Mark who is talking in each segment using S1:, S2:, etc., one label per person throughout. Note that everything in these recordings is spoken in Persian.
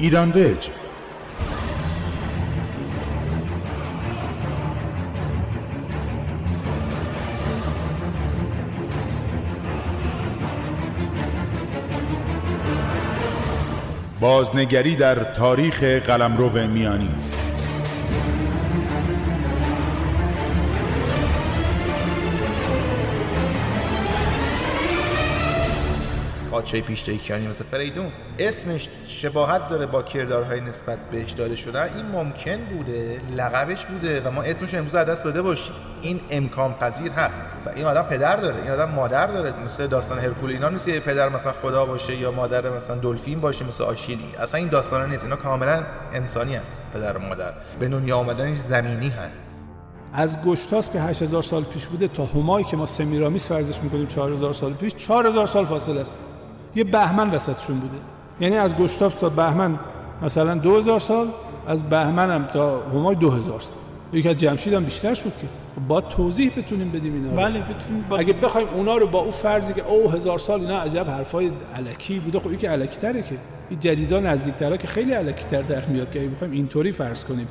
S1: ایران ویج. بازنگری در تاریخ قلمرو میانی.
S2: پادشاهی پیشتهی مثل فریدون اسمش شباهت داره با کردارهای نسبت بهش داده شده این ممکن بوده لقبش بوده و ما اسمش امروز از دست داده باشیم. این امکان پذیر هست و این آدم پدر داره این آدم مادر داره. مثل داستان هرکول اینا نیست پدر مثلا خدا باشه یا مادر مثلا دلفین باشه مثل آشیلی. اصلا این داستان نیست اینا کاملا انسانی هست پدر و مادر. به دنیا آمدنش زمینی هست.
S3: از گشتاس که 8000 سال پیش بوده تا همایی که ما سمیرامیس ورزش می‌کنیم 4000 سال پیش 4000 سال فاصله است. یه بهمن وسطشون بوده. یعنی از گشتاپ تا بهمن مثلا 2000 سال از بهمنم تا همای 2000 سال. یکی از جمشید هم بیشتر شد که خب با توضیح بتونیم بدیم اینا
S4: بله بتونیم با...
S3: اگه بخوایم اونا رو با اون فرضی که او هزار سال اینا عجب حرفای علکی بوده خب یکی علکی تره که. این جدیدا نزدیکتره که خیلی علکی تر در میاد که بخوایم اینطوری فرض کنیم.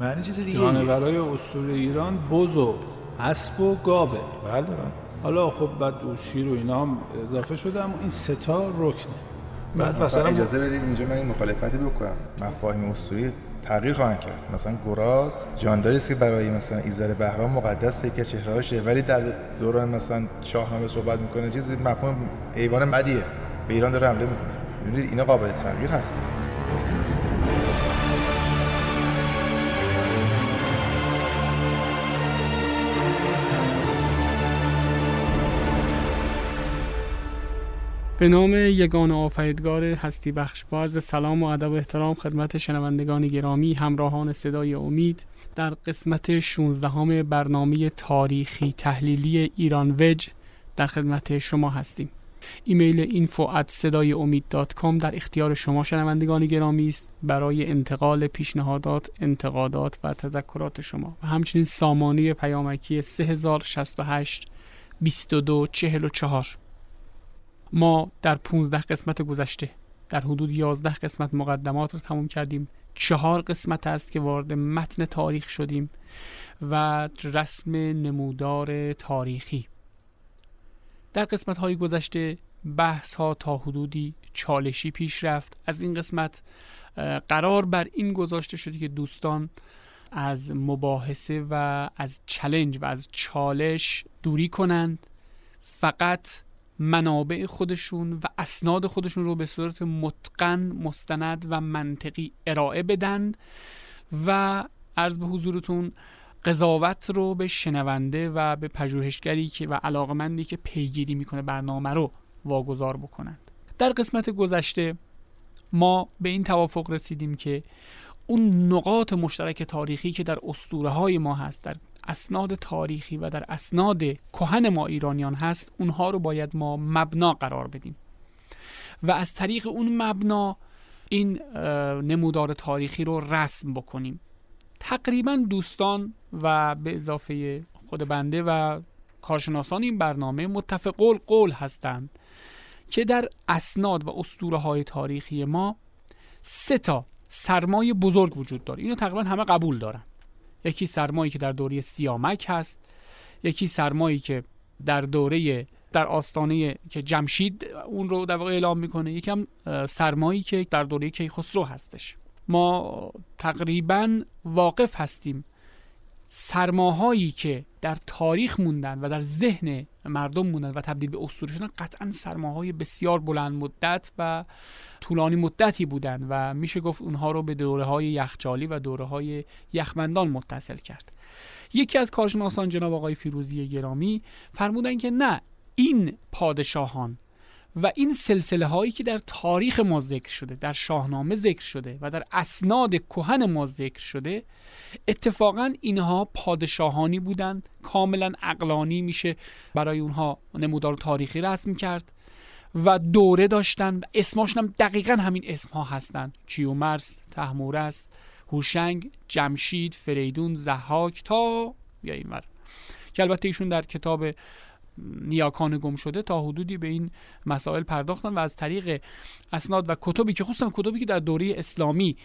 S2: معنی چیز دیگه
S3: جانورای اسطوره ایران بز و اسب و گاوه.
S2: بله بله.
S3: حالا خب بعد او شیر و اینا هم اضافه شده اما این ستا رکنه
S2: بعد مثلا اجازه بدید اینجا من این مخالفتی بکنم. مفاهیم اسطوری تغییر خواهند کرد. مثلا گراز جانداری است که برای مثلا ایزر بهرام مقدس که چهرهاشه ولی در دوران مثلا شاهنامه صحبت می‌کنه چیز مفهوم ایوان بدیه. به ایران داره حمله می‌کنه. اینا قابل تغییر هست.
S4: به نام یگانه آفریدگار هستی بخش باز سلام و ادب و احترام خدمت شنوندگان گرامی همراهان صدای امید. در قسمت 16 برنامه تاریخی تحلیلی ایرانویج در خدمت شما هستیم. ایمیل info at صدای امید dot com در اختیار شما شنوندگان گرامی است. برای انتقال پیشنهادات انتقادات و تذکرات شما. و همچنین سامانه پیامکی 3068 22 44 ما در 15 قسمت گذشته در حدود 11 قسمت مقدمات رو تموم کردیم. چهار قسمت است که وارد متن تاریخ شدیم و رسم نمودار تاریخی. در قسمت های گذشته بحث ها تا حدودی چالشی پیش رفت. از این قسمت قرار بر این گذاشته شده که دوستان از مباحثه و از چلنج و از چالش دوری کنند. فقط منابع خودشون و اسناد خودشون رو به صورت متقن مستند و منطقی ارائه بدن و عرض به حضورتون قضاوت رو به شنونده و به پژوهشگری که و علاقمندی که پیگیری می‌کنه برنامه رو واگذار بکنند. در قسمت گذشته ما به این توافق رسیدیم که اون نقاط مشترک تاریخی که در اسطوره های ما هست در اسناد تاریخی و در اسناد کهن ما ایرانیان هست اونها رو باید ما مبنا قرار بدیم. و از طریق اون مبنا این نمودار تاریخی رو رسم بکنیم. تقریبا دوستان و به اضافه خود بنده و کارشناسان این برنامه متفق قول هستند که در اسناد و اسطوره های تاریخی ما سه تا سرمایه بزرگ وجود داره. اینو تقریبا همه قبول دارن. یکی سرمایی که در دوره سیامک هست یکی سرمایی که در دوره در آستانه که جمشید اون رو در واقع اعلام می‌کنه یکم سرمایی که در دوره کیخسرو هستش. ما تقریبا واقف هستیم سرماهایی که در تاریخ موندن و در ذهن مردم موندن و تبدیل به اسطوره شدن قطعا سرماهای بسیار بلند مدت و طولانی مدتی بودن و میشه گفت اونها رو به دوره های یخچالی و دوره های یخمندان متصل کرد. یکی از کارشناسان جناب آقای فیروزی گرامی فرمودن که نه این پادشاهان و این سلسله هایی که در تاریخ ما ذکر شده در شاهنامه ذکر شده و در اسناد کهن ما ذکر شده اتفاقا اینها پادشاهانی بودند کاملا اقلانی میشه برای اونها نمودار تاریخی رسم کرد و دوره داشتن اسماشون هم دقیقا همین اسم ها هستن کیومرس، تحمورس، هوشنگ، جمشید، فریدون، زحاک تا یا اینور. که البته ایشون در کتاب نیاکان گم شده تا حدودی به این مسائل پرداختن و از طریق اسناد و کتبی که خصوصا کتبی که در دوره اسلامی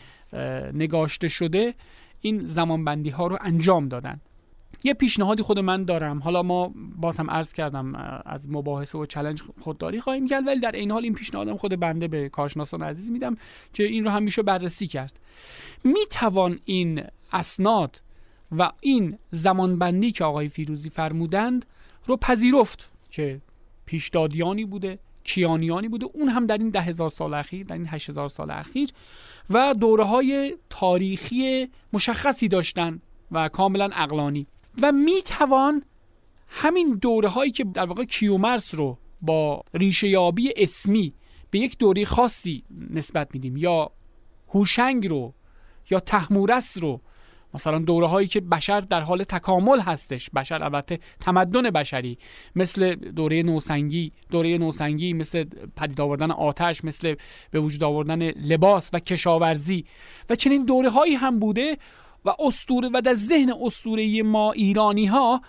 S4: نگاشته شده این زمانبندی ها رو انجام دادن. یه پیشنهادی خود من دارم. حالا ما باز هم عرض کردم از مباحثه و چلنج خودداری خواهیم کرد ولی در این حال این پیشنهادم خود بنده به کارشناسان عزیز میدم که این رو هم میشه بررسی کرد. می‌توان این اسناد و این زمانبندی که آقای فیروزی فرمودند رو پذیرفت. که پیشدادیانی بوده کیانیانی بوده. اون هم در این ده هزار سال اخیر در این هشت هزار سال اخیر و دوره های تاریخی مشخصی داشتن و کاملا اقلانی و می‌توان همین دوره هایی که در واقع کیومرس رو با ریشه یابی اسمی به یک دوره خاصی نسبت میدیم یا هوشنگ رو یا تحمورس رو مثلا دوره هایی که بشر در حال تکامل هستش. بشر البته تمدن بشری. مثل دوره نوسنگی دوره نوسنگی مثل پدید آوردن آتش مثل به وجود آوردن لباس و کشاورزی. و چنین دوره هایی هم بوده و استوره و در ذهن اسطوره ما ایرانی ها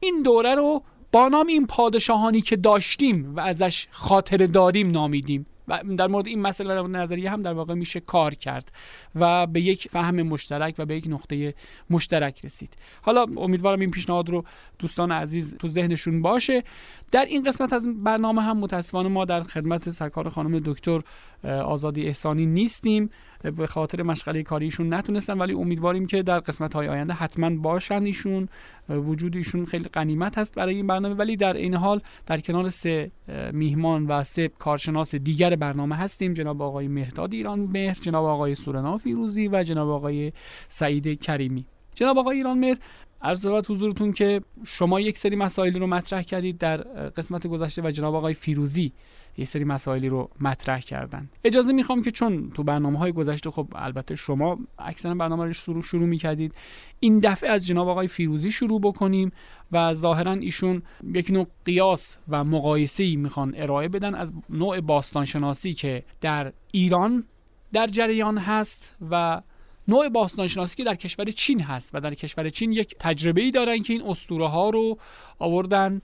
S4: این دوره رو با نام این پادشاهانی که داشتیم و ازش خاطر داریم نامیدیم. و در مورد این مسئله در نظریه هم در واقع میشه کار کرد و به یک فهم مشترک و به یک نقطه مشترک رسید. حالا امیدوارم این پیشنهاد رو دوستان عزیز تو ذهنشون باشه. در این قسمت از برنامه هم متاسفانه ما در خدمت سرکار خانم دکتر آزادی احسانی نیستیم. به خاطر مشغله کاریشون نتونستن ولی امیدواریم که در قسمت های آینده حتما باشن. ایشون وجود ایشون خیلی قنیمت هست برای این برنامه ولی در این حال در کنار سه میهمان و سه کارشناس دیگر برنامه هستیم. جناب آقای مهداد ایران مهر جناب آقای سورنا فیروزی و جناب آقای سعید کریمی. جناب آقای ایران مهر عرض حضورتون که شما یک سری مسائلی رو مطرح کردید در قسمت گذشته و جناب آقای فیروزی یه سری مسائلی رو مطرح کردن. اجازه می‌خوام که چون تو برنامه های گذشته خب البته شما اکثرا برنامه رو شروع شروع می‌کردید. این دفعه از جناب آقای فیروزی شروع بکنیم و ظاهرا ایشون یک نوع قیاس و مقایسه ای می‌خوان ارائه بدن از نوع باستانشناسی که در ایران در جریان هست و نوع باستانشناسی که در کشور چین هست و در کشور چین یک تجربه ای دارن که این اسطوره ها رو آوردن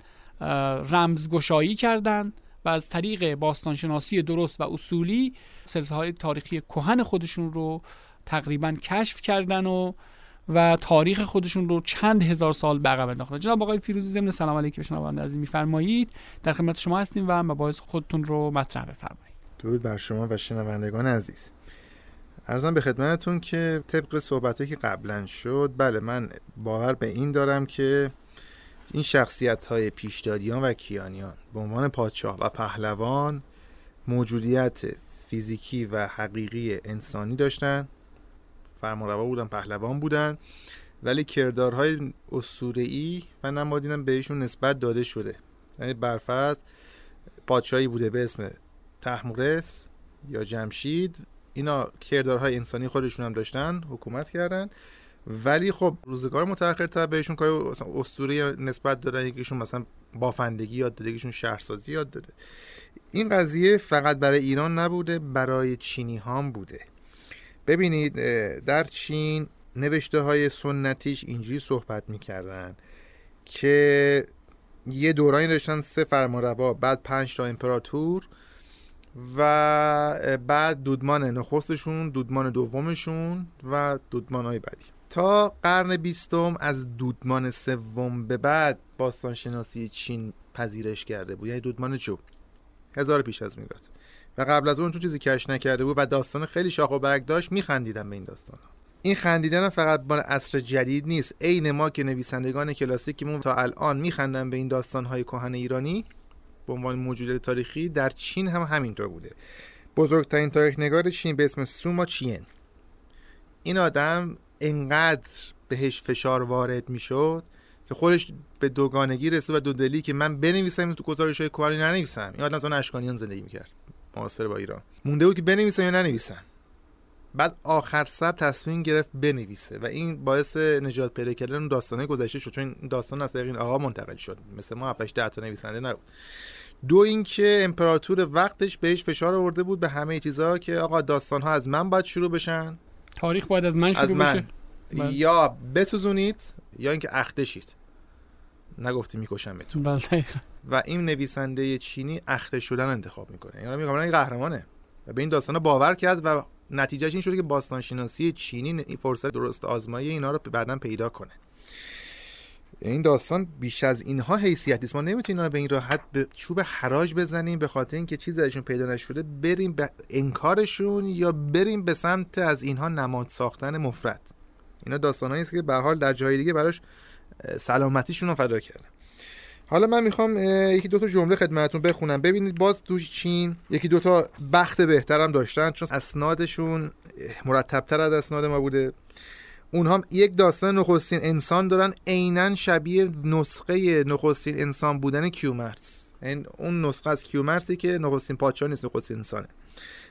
S4: رمزگشایی کردن. و از طریق باستانشناسی درست و اصولی سلسله های تاریخی کهن خودشون رو تقریبا کشف کردن و و تاریخ خودشون رو چند هزار سال به عقب انداختن. جناب آقای فیروزی ضمن سلام علیکم به شنونده عزیز میفرمایید. در خدمت شما هستیم و مباحث خودتون رو مطرح بفرمایید.
S2: درود بر شما و شنوندگان عزیز. ارزم به خدمتتون که طبق صحبتی که قبلا شد بله من باور به این دارم که این شخصیت های پیشدادیان و کیانیان به عنوان پادشاه و پهلوان موجودیت فیزیکی و حقیقی انسانی داشتن. فرمانروا بودن پهلوان بودن. ولی کردارهای اسطوره‌ای و نمادینم بهشون نسبت داده شده. یعنی برفرض پادشاهی بوده به اسم تحمورس یا جمشید. اینا کردارهای انسانی خودشون هم داشتن حکومت کردن. ولی خب روزگار متأخرتر بهشون کار اسطوره نسبت دادن یکیشون مثلا بافندگی یاد داده یکیشون شهرسازی یاد داده. این قضیه فقط برای ایران نبوده برای چینی هم بوده. ببینید در چین نوشته های سنتیش اینجوری صحبت می‌کردن که یه دورانی داشتن سه فرمانروا بعد پنج تا امپراتور و بعد دودمان نخستشون دودمان دومشون و دودمان های بعدی. تا قرن بیستم از دودمان سوم به بعد باستانشناسی چین پذیرش کرده بود. یعنی دودمان چوب هزار پیش از میلاد. و قبل از اون تو چیزی کش نکرده بود و داستان خیلی شاخ و برگ داشت میخندیدن به این داستان این خندیدن فقط با عصر جدید نیست. عین ما که نویسندگان کلاسیکمون تا الان میخندن به این داستانهای کهن ایرانی به عنوان موجودیت تاریخی در چین هم همینطور بوده. بزرگترین تاریخ نگار چین به اسم سوما چین. این آدم انقدر بهش فشار وارد می‌شد که خودش به دوگانگی رسید و دودلی که من بنویسم تو گزارش های کواری ننویسم. این آدم اشکانیان زندگی می‌کرد. معاصر با ایران. مونده بود که بنویسم یا ننویسم. بعد آخر سر تصمیم گرفت بنویسه و این باعث نجات پیدا کردن داستانه گذشته شد. چون داستان از طریق این آقا منتقل شد. مثل ما 7 8 تا نویسنده نبود. دو اینکه امپراتور وقتش بهش فشار آورده بود به همه چیزها که آقا داستان ها از من باید شروع بشن.
S4: تاریخ باید از من شروع
S2: از من.
S4: بشه؟ بله.
S2: یا بسوزونید یا اینکه اخته شید نگفتی میکشمتون.
S4: بله
S2: و این نویسنده چینی اخته شدن انتخاب می‌کنه. یعنی میگم این قهرمانه. و به این داستان باور کرد و نتیجهش این شده که باستان شناسی چینی این فرصت درست آزمایی اینا رو بعدا پیدا کنه. این داستان بیش از اینها حیثیت نیست. ما نمی‌تونیم به این راحت به چوب حراج بزنیم به خاطر اینکه چیزی ازشون پیدا نشده بریم به انکارشون یا بریم به سمت از اینها نماد ساختن مفرد. اینا داستانایی است که به حال در جای دیگه براش سلامتیشون رو فدا کرده حالا من می‌خوام یکی دو تا جمله خدمتتون بخونم. ببینید باز تو چین یکی دو تا بخت بهترم داشتن چون اسنادشون مرتبتر از اسناد ما بوده. اونها یک داستان نخستین انسان دارن. عینا شبیه نسخه نخستین انسان بودن کیومرس. این اون نسخه از کیومرسی که نخستین پادشاه نیست نخستین انسانه.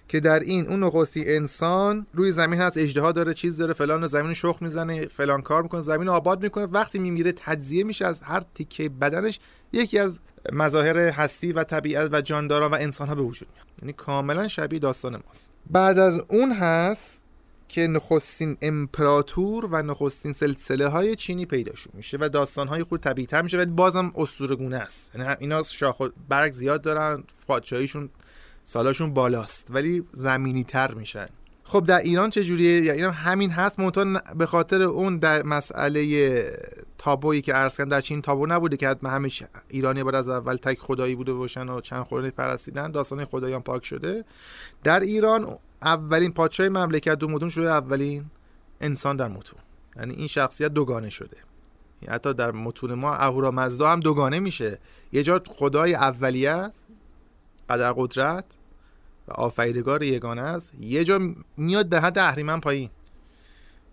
S2: که در این اون نخستین انسان روی زمین هست اجدها داره چیز داره فلان زمین شخ می‌زنه فلان کار می‌کنه زمین آباد می‌کنه. وقتی میمیره تجزیه میشه از هر تیکه بدنش یکی از مظاهر هستی و طبیعت و جانداران و انسان ها به وجود میاد. یعنی کاملا شبیه داستان ماست. بعد از اون هست که نخستین امپراتور و نخستین سلسله های چینی پیداشون میشه و داستان های خود طبیعی تر میشه بازم اسطوره گونه است. یعنی اینا شاخ برگ زیاد دارن پادشاهیشون سالاشون بالاست ولی زمینی تر میشن. خب در ایران چه جوریه یعنی همین هست منتها به خاطر اون در مسئله تابویی که عرض کردم در چین تابو نبوده که حتما همه ایرانی باید از اول تک خدایی بوده باشن و چند خورده پرستیدن داستان خدایان پاک شده. در ایران اولین پادشاه مملکت دو متون شده اولین انسان در متون. یعنی این شخصیت دوگانه شده. یعنی حتی در متون ما اهورا مزدا هم دوگانه میشه. یه جا خدای اولیه است قدر قدرت و آفریدگار یگانه است. یه جا میاد ده حد اهریمن پایین.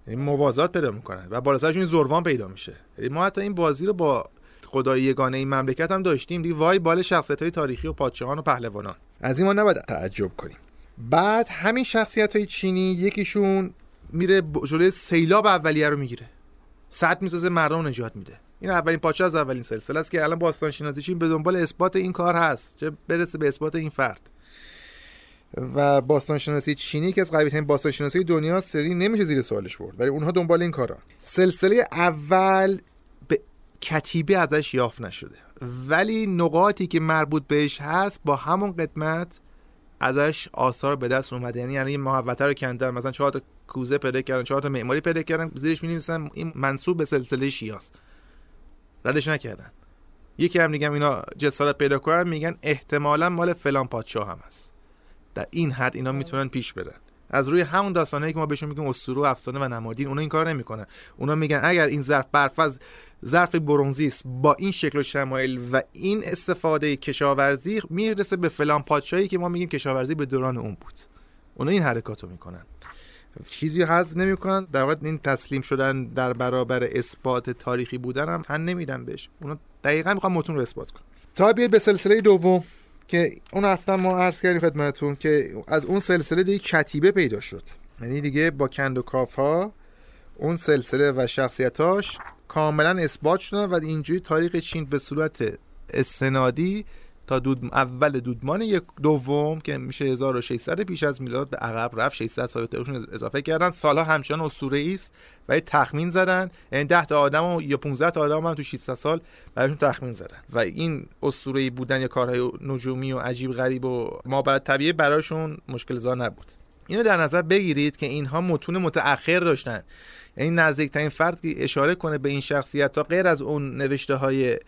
S2: یعنی موازات پیدا می‌کنن و بالا سرشون زروان پیدا میشه. یعنی ما حتی این بازی رو با خدای یگانه این مملکت هم داشتیم. دیگه وای بال شخصیت های تاریخی و پادشاهان و پهلوانان. از این ما نباید تعجب کنیم. بعد همین شخصیت های چینی یکیشون میره جلوی سیلاب اولیه رو می‌گیره. صد می‌سازه مردم نجات میده. این اولین پادشاه از اولین سلسله است که الان باستان شناسی چین به دنبال اثبات این کار هست چه برسه به اثبات این فرد. و باستان شناسی چینی که از قوی ترین باستان شناسی دنیا سری نمیشه زیر سوالش برد ولی اونها دنبال این کارا. سلسله اول به کتیبه ازش یافت نشده. ولی نقاطی که مربوط بهش هست با همون قدمت ازش آثار به دست اومده. یعنی یعنی محوطه رو کندن مثلا چهار تا کوزه پیدا کردن چهار تا معماری پیدا کردن زیرش می‌نویسن این منسوب به سلسله شیاست. ردش نکردن. یکی هم دیگه اینا جسارت پیدا کنن میگن احتمالا مال فلان پادشاه هم هست. در این حد اینا می‌تونن پیش برن. از روی همون داستانایی که ما بهشون میگیم اسطوره و افسانه و نمادین اونا این کار نمی‌کنن. اونا میگن اگر این ظرف برف از ظرف برونزی است با این شکل و شمایل و این استفاده کشاورزی می‌رسه به فلان پادشاهی که ما میگیم کشاورزی به دوران اون بود. اونا این حرکاتو می‌کنن. چیزی حذف نمی‌کنن. در واقع این تسلیم شدن در برابر اثبات تاریخی بودن هم تن نمیدن بهش. اونا دقیقا می‌خوان متون رو اثبات کنن. تا بیاید به سلسله دوم. که اون هفته ما عرض کردیم خدمتتون که از اون سلسله دیگه کتیبه پیدا شد. یعنی دیگه با کند و کاف ها اون سلسله و شخصیتاش کاملا اثبات شدن و اینجوری تاریخ چین به صورت استنادی دود اول دودمان یک دوم که میشه 1600 پیش از میلاد به عقب رفت 600 سال تاریخشون اضافه کردن. سالها همچنان اسطوره است ولی تخمین زدن. یعنی 10 تا آدم و یا 15 تا آدم هم تو 600 سال براشون تخمین زدن. و این اسطوره بودن یا کارهای نجومی و عجیب غریب و ما طبیعی براشون مشکل زا نبود. اینو در نظر بگیرید که اینها متون متأخر داشتن. یعنی نزدیکترین فرد که اشاره کنه به این شخصیت تا غیر از اون نوشته های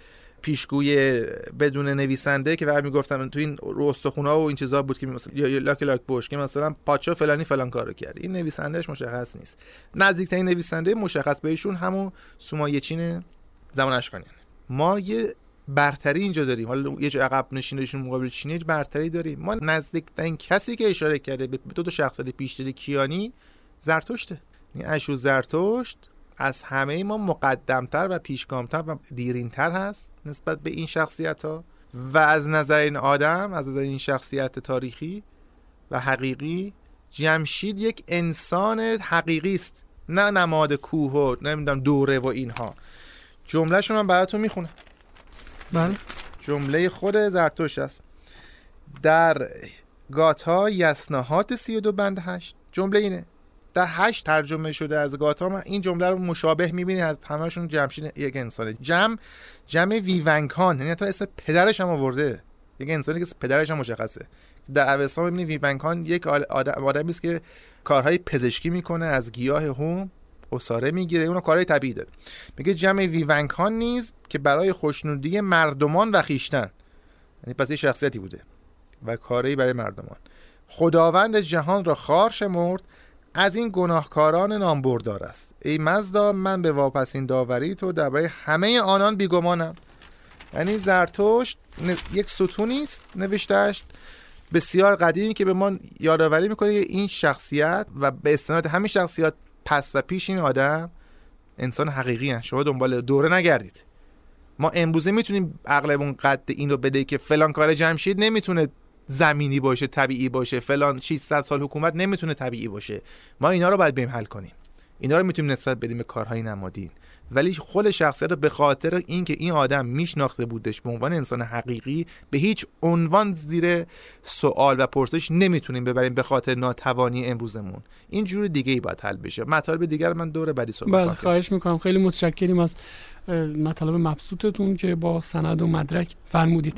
S2: پیشگوی بدون نویسنده که فقط می‌گفتم تو این استخونه و این چیزا بود که مثلا یا لاک لاک بوش که مثلا پادشاه فلانی فلان کارو کرد. این نویسندهش مشخص نیست. نزدیکترین نویسنده مشخص بهشون همون سومایه چین زمان اشکانیان ما یه برتری اینجا داریم. حالا یه جا عقب نشینشون مقابل چینی برتری داریم. ما نزدیکترین کسی که اشاره کرده به دو تا شخصیت پیشتری کیانی زرتشته. این اشو زرتشت از همه ما مقدمتر و پیشگامتر و دیرینتر هست نسبت به این شخصیت ها و از نظر این آدم از نظر این شخصیت تاریخی و حقیقی جمشید یک انسان حقیقی است نه نماد کوه و نمی‌دونم دوره و اینها. جمله شما من براتون می‌خونم.
S4: بله.
S2: جمله خود زرتوش است. در گاتا یسناهات سی و دو بند هشت. جمله اینه. در هشت ترجمه شده از گاتا این جمله رو مشابه می‌بینی از همشون جمشید یک انسانه. جم جمع ویونکان یعنی تا اسم پدرش هم آورده. یک انسانی که پدرش هم مشخصه. در اوستا می‌بینی ویونکان یک آدم آدمی است که کارهای پزشکی می‌کنه از گیاه هوم اساره می‌گیره. اون کارهای طبیعی داره. میگه جمع ویونکان نیز که برای خوشنودی مردمان و خیشتن یعنی پس یه شخصیتی بوده و کاری برای مردمان. خداوند جهان را خار شمرد از این گناهکاران نامبردار است. ای مزدا من به واپسین داوری تو درباره همه آنان بیگمانم. یعنی زرتشت یک ستونی است نوشتهش بسیار قدیمی که به ما یادآوری می‌کنه این شخصیت و به استناد همین شخصیت پس و پیش این آدم انسان حقیقی هن. شما دنبال دوره نگردید. ما امروزه می‌تونیم اغلبون قد این رو بده که فلان کار جمشید نمی‌تونه زمینی باشه طبیعی باشه فلان 600 سال حکومت نمی‌تونه طبیعی باشه. ما اینا رو باید بیم حل کنیم. اینا رو می‌تونیم نسبت بدیم به کارهای نمادین. ولی خود شخصیت به خاطر اینکه این آدم میشناخته بودش به عنوان انسان حقیقی به هیچ عنوان زیر سوال و پرسش نمی‌تونیم ببریم به خاطر ناتوانی امروزمون. این جور دیگه ای باید حل بشه. مطالب دیگر من دور بعدی صحبت
S4: بله خواهش می‌کنم. خیلی متشکریم از مطالب مبسوطتون که با سند و مدرک فرمودید.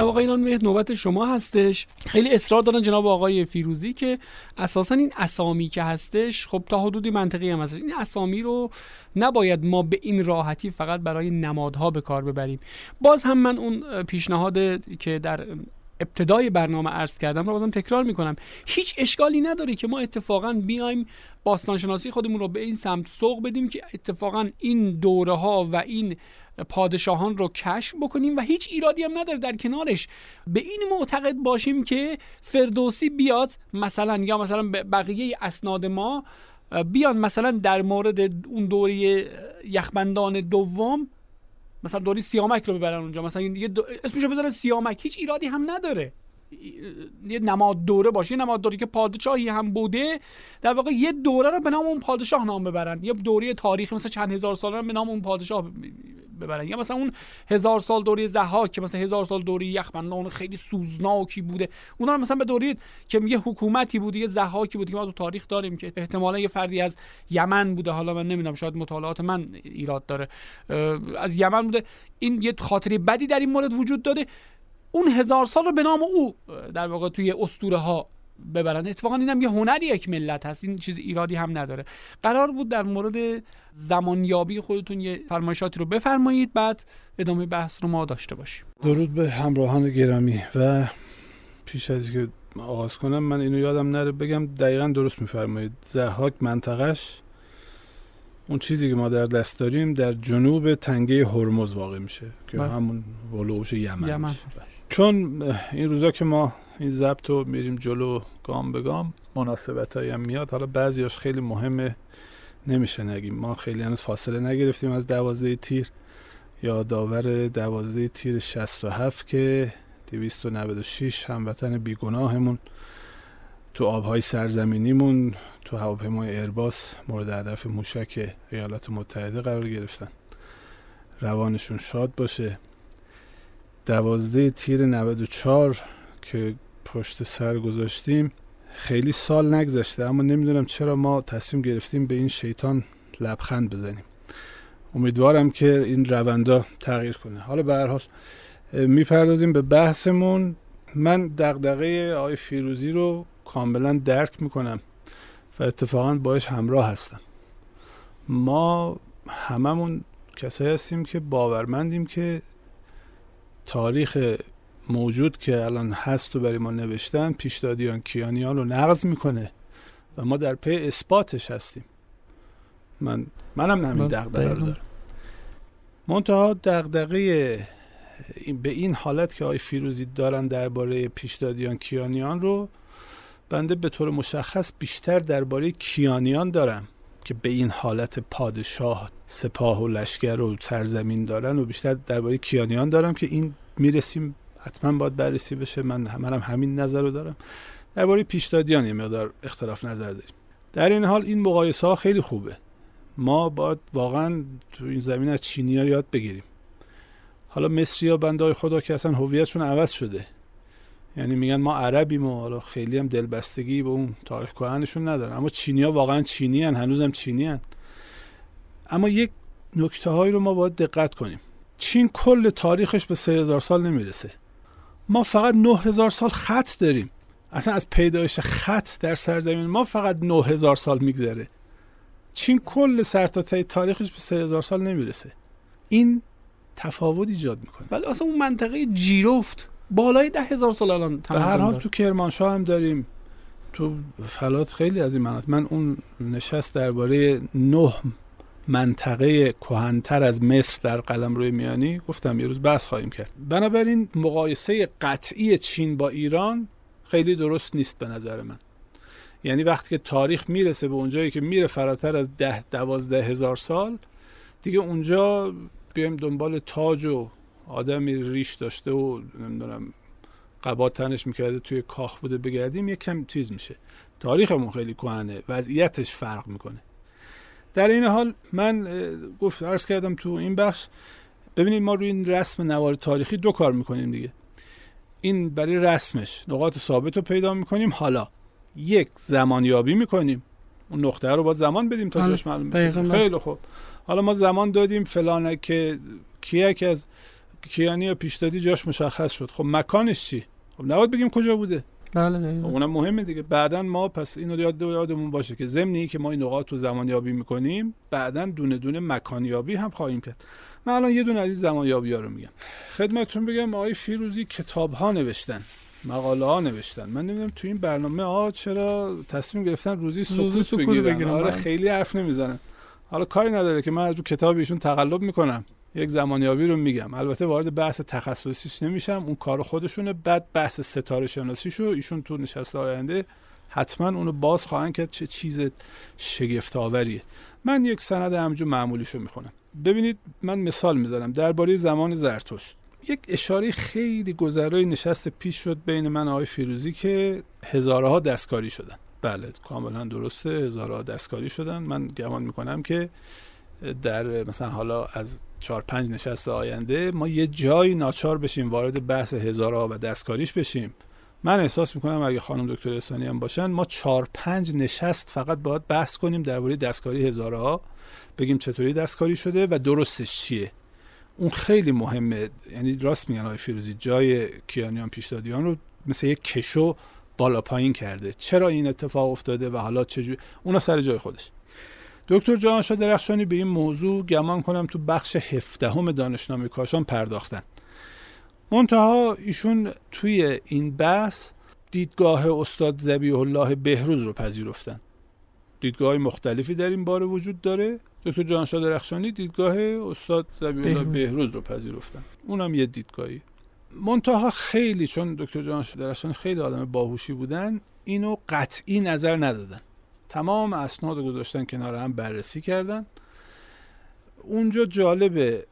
S4: جناب آقای ایران مهد نوبت شما هستش. خیلی اصرار دارن جناب آقای فیروزی که اساسا این اسامی که هستش خب تا حدودی منطقی هم هستش. این اسامی رو نباید ما به این راحتی فقط برای نمادها به کار ببریم. باز هم من اون پیشنهاد که در ابتدای برنامه عرض کردم رو بازم تکرار می‌کنم. هیچ اشکالی نداره که ما اتفاقا بیایم باستانشناسی خودمون رو به این سمت سوق بدیم که اتفاقا این دوره ها و این پادشاهان رو کشف بکنیم و هیچ ایرادی هم نداره در کنارش. به این معتقد باشیم که فردوسی بیاد مثلا یا مثلا بقیه اسناد ما بیان مثلا در مورد اون دوره یخبندان دوم مثلا دوری سیامک رو ببرن اونجا. مثلا یه دو... اسمشو بذارن سیامک. هیچ ایرادی هم نداره. یه نماد دوره باشه یه نماد دوره که پادشاهی هم بوده در واقع یه دوره رو به نام اون پادشاه نام ببرن. یه دوره تاریخی مثلا چند هزار سال رو به نام اون پادشاه ببرن. یا مثلا اون هزار سال دوره زحاک که مثلا هزار سال دوره یخبندان خیلی سوزناکی بوده. اونا مثلا به دوره که میگه حکومتی بوده یه زحاکی بوده که ما تو تاریخ داریم که احتمالا یه فردی از یمن بوده. حالا من نمی‌دونم شاید مطالعات من ایراد داره. از یمن بوده. این یه خاطری بدی در این مورد وجود داره اون هزار سال رو به نام او در واقع توی اسطوره ها ببرن. اتفاقا اینم یه هنری یک ملت هست. این چیز ایرادی هم نداره. قرار بود در مورد زمانیابی خودتون یه فرمایشاتی رو بفرمایید بعد ادامه بحث رو ما داشته باشیم.
S3: درود به همراهان گرامی. و پیش از که آغاز کنم من اینو یادم نره بگم دقیقا درست میفرمایید. زحاک منطقش اون چیزی که ما در دست داریم در جنوب تنگه هرمز واقع میشه که بله. همون ولوش یمن, یمن چون این روزا که ما این ضبط رو میریم جلو گام به گام مناسبت هم میاد. حالا بعضیاش خیلی مهمه نمیشه نگیم. ما خیلی هنوز فاصله نگرفتیم از دوازده تیر. یا داور دوازده تیر 67 که 296 هموطن بیگناهمون تو آبهای سرزمینیمون تو هواپیمای ایرباس مورد هدف موشک ایالات متحده قرار گرفتن. روانشون شاد باشه. دوازده تیر 94 که پشت سر گذاشتیم خیلی سال نگذشته اما نمی‌دونم چرا ما تصمیم گرفتیم به این شیطان لبخند بزنیم. امیدوارم که این روندا تغییر کنه. حالا به هر حال می‌پردازیم به بحثمون. من دغدغه آقای فیروزی رو کاملا درک می‌کنم و اتفاقا باش همراه هستم. ما هممون کسایی هستیم که باورمندیم که تاریخ موجود که الان هست و برای ما نوشتن پیشدادیان کیانیان رو نقض می‌کنه و ما در پی اثباتش هستیم. من منم همین دغدغه رو. دارم. منتها دغدغه این- به این حالت که آقای فیروزی دارن درباره پیشدادیان کیانیان رو بنده به طور مشخص بیشتر درباره کیانیان دارم. که به این حالت پادشاه سپاه و لشکر و سرزمین دارن و بیشتر درباره کیانیان دارم که این می‌رسیم حتما باید بررسی بشه. من منم همین نظر رو دارم. درباره پیشدادیان یه مقدار اختلاف نظر داریم. در این حال این مقایسه ها خیلی خوبه. ما باید واقعا تو این زمین از چینی یاد بگیریم. حالا مصری ها بنده خدا که اصلا هویتشون عوض شده. یعنی میگن ما عربیم و حالا خیلی هم دلبستگی به اون تاریخ کهنشون ندارن. اما چینی ها واقعا چینی هن هنوزم چینی هن. اما یک نکته هایی رو ما باید دقت کنیم. چین کل تاریخش به 3000 سال نمی‌رسه. ما فقط 9000 سال خط داریم. اصلا از پیدایش خط در سرزمین ما فقط 9000 سال میگذره. چین کل سرتاته تاریخش به 3000 سال نمی‌رسه. این تفاوت ایجاد می‌کنه.
S4: ولی اصلا اون منطقه جیرفت بالای ده هزار سال الان
S3: به هر حال. تو کرمانشاه هم داریم. تو فلات خیلی از این مناطق. من اون نشست درباره نه منطقه کهنتر از مصر در قلم روی میانی گفتم یه روز بحث خواهیم کرد. بنابراین مقایسه قطعی چین با ایران خیلی درست نیست به نظر من. یعنی وقتی که تاریخ می‌رسه به اونجایی که میره فراتر از ده دوازده هزار سال دیگه اونجا بیایم دنبال تاج و آدمی ریش داشته و نمی‌دونم قبا تنش می‌کرده توی کاخ بوده بگردیم یک کم چیز میشه. تاریخمون خیلی کهنه وضعیتش فرق می‌کنه. در این حال من گفت عرض کردم تو این بخش ببینید ما روی این رسم نوار تاریخی دو کار می‌کنیم دیگه. این برای رسمش نقاط ثابت رو پیدا می‌کنیم حالا یک زمانیابی می‌کنیم. اون نقطه رو با زمان بدیم تا جاش معلوم بشه. خیلی خوب. حالا ما زمان دادیم فلانه که کیه که از کیانی یا پیشدادی جاش مشخص شد. خب مکانش چی؟ خب نباید بگیم کجا بوده.
S4: بله دقیقاً.
S3: اونم مهمه دیگه. بعدا ما پس اینو یاد یادمون باشه که ضمنی که ما این نقاط رو زمانیابی می‌کنیم بعدا دونه دونه مکانیابی هم خواهیم کرد. من الان یه دونه از این زمانیابی ها رو میگم. خدمتتون بگم آقای فیروزی کتاب ها نوشتن مقاله ها نوشتن. من نمی‌دونم تو این برنامه ها چرا تصمیم گرفتن روزی سکوت,
S4: روزی سکوت
S3: بگیرن,
S4: بگیرن،
S3: آره
S4: بله.
S3: خیلی حرف نمی‌زنن. حالا کاری نداره که من از رو کتاب ایشون تقلب می‌کنم. یک زمانیابی رو میگم. البته وارد بحث تخصصیش نمیشم. اون کار خودشونه. بعد بحث ستاره شناسیشو ایشون تو نشست آینده حتما اونو باز خواهند کرد. چه چیز شگفت آوریه من یک سند همجور معمولیشو می‌خونم. ببینید من مثال می‌زنم. درباره زمان زرتشت. یک اشاره خیلی گذرای نشست پیش شد بین من آقای فیروزی که هزارها دستکاری شدن. بله کاملا درسته. هزارها دستکاری شدن. من گمان می‌کنم که در مثلا حالا از چهار پنج نشست آینده ما یه جایی ناچار بشیم وارد بحث هزارها و دستکاریش بشیم. من احساس می‌کنم اگه خانم دکتر اسانی هم باشن ما چهار پنج نشست فقط باید بحث کنیم درباره دستکاری هزارها بگیم چطوری دستکاری شده و درستش چیه. اون خیلی مهمه. یعنی راست میگن آقای فیروزی جای کیانیان پیشدادیان رو مثل یک کشو بالا پایین کرده. چرا این اتفاق افتاده و حالا چجوری؟ اونا سر جای خودش. دکتر جهانشاه درخشانی به این موضوع گمان کنم تو بخش هفدهم دانشنامه کاشان پرداختن. منتها ایشون توی این بحث دیدگاه استاد زبیح الله بهروز رو پذیرفتن. دیدگاه مختلفی در این باره وجود داره. دکتر جهانشاه درخشانی دیدگاه استاد زبیح الله بهروز. رو پذیرفتن. اونم یه دیدگاهی. منتها خیلی چون دکتر جهانشاه درخشانی خیلی آدم باهوشی بودن اینو قطعی نظر ندادن. تمام اسناد رو گذاشتن کنار هم بررسی کردن. اونجا جالبه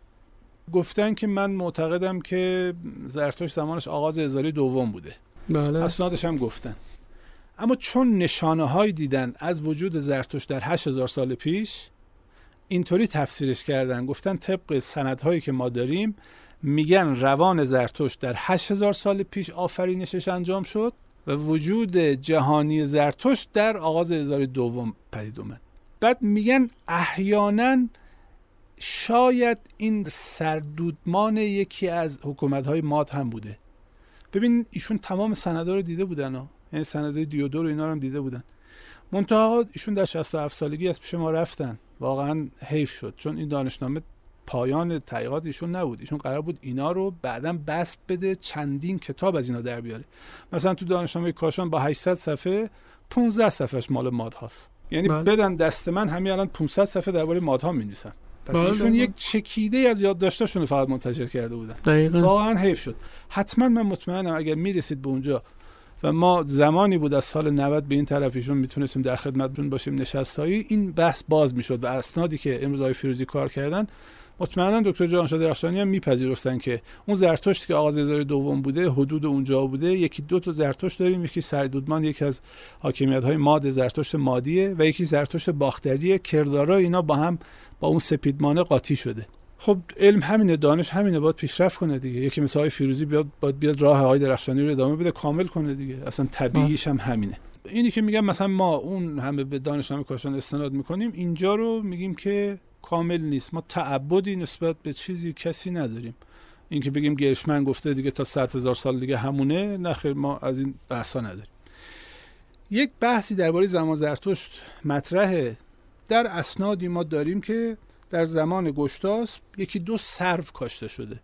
S3: گفتن که من معتقدم که زرتشت زمانش آغاز هزاری دوم بوده.
S4: بله.
S3: اسنادش هم گفتن. اما چون نشانه هایی دیدن از وجود زرتشت در 8000 سال پیش اینطوری تفسیرش کردن. گفتن طبق سندهایی که ما داریم میگن روان زرتشت در 8000 سال پیش آفرینشش انجام شد. و وجود جهانی زرتشت در آغاز هزار دوم پدید اومد بعد میگن احیانا شاید این سردودمان یکی از حکومت ماد هم بوده. ببین ایشون تمام سندا رو دیده بودن ها. یعنی سندای دیودور و اینا رو هم دیده بودن. منتها ایشون در 67 سالگی از پیش ما رفتن. واقعا حیف شد. چون این دانشنامه پایان تحقیقات ایشون نبود. ایشون قرار بود اینا رو بعدا بست بده چندین کتاب از اینا در بیاره. مثلا تو دانشنامه کاشان با 800 صفحه 15 صفحهش مال ماد هاست. یعنی
S4: بله.
S3: بدن دست من همین الان 500 صفحه درباره مادها می‌نویسن. پس
S4: بله،
S3: ایشون
S4: بله.
S3: یک چکیده از یادداشتاشون رو فقط منتشر کرده بودن.
S4: دقیقا.
S3: واقعا حیف شد. حتما من مطمئنم اگر می‌رسید به اونجا و ما زمانی بود از سال 90 به این طرف ایشون می‌تونستیم در خدمتتون باشیم نشست هایی این بحث باز می‌شد و اسنادی که امروز آقای فیروزی کار کردن مطمئنا دکتر جهانشاه درخشانی هم میپذیرفتن که اون زرتشت که آغاز هزار دوم بوده حدود اونجا بوده. یکی دو تا زرتشت داریم یکی سردودمان یکی از حاکمیت های ماد زرتشت مادیه و یکی زرتشت باختریه کردارا. اینا با هم با اون سپیدمانه قاطی شده. خب علم همینه دانش همینه. باید پیشرفت کنه دیگه. یکی مثل آقای فیروزی بیاد باید بیاد راه آقای درخشانی رو ادامه بده کامل کنه دیگه. اصلا طبیعیش هم همینه. اینی که میگم مثلا ما اون همه به دانشنامه کاشان استناد می‌کنیم اینجا رو میگیم که کامل نیست. ما تعبدی نسبت به چیزی کسی نداریم. اینکه بگیم گرشمن گفته دیگه تا 100 هزار سال دیگه همونه نه خیر ما از این بحثا نداریم. یک بحثی درباره زمان زرتشت مطرحه. در اسنادی ما داریم که در زمان گشتاس یکی دو سرو کاشته شده.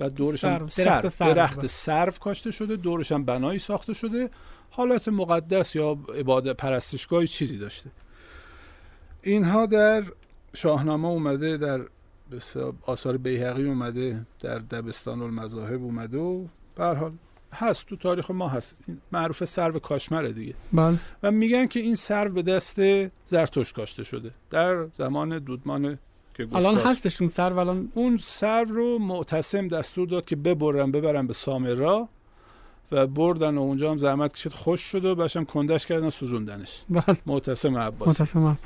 S3: و دورش هم
S4: درخت
S3: سرو،
S4: سرو.
S3: درخت سرو کاشته شده دورش هم بنایی ساخته شده. حالت مقدس یا عبادت پرستشگاهی چیزی داشته. اینها در شاهنامه اومده در آثار بیهقی اومده در دبستان المذاهب اومده و به حال هست تو تاریخ ما هست. معروف سرو کاشمره دیگه.
S4: بله.
S3: و میگن که این سرو به دست زرتشت کاشته شده. در زمان دودمان که
S4: الان
S3: گشتاس.
S4: هستشون سر الان
S3: اون سرو رو معتصم دستور داد که ببرن ببرن به سامرا و بردن و اونجا هم زحمت کشید. خوش شد و باشم کندش کردن سوزوندنش.
S4: بله.
S3: معتصم عباس.
S4: متاسفم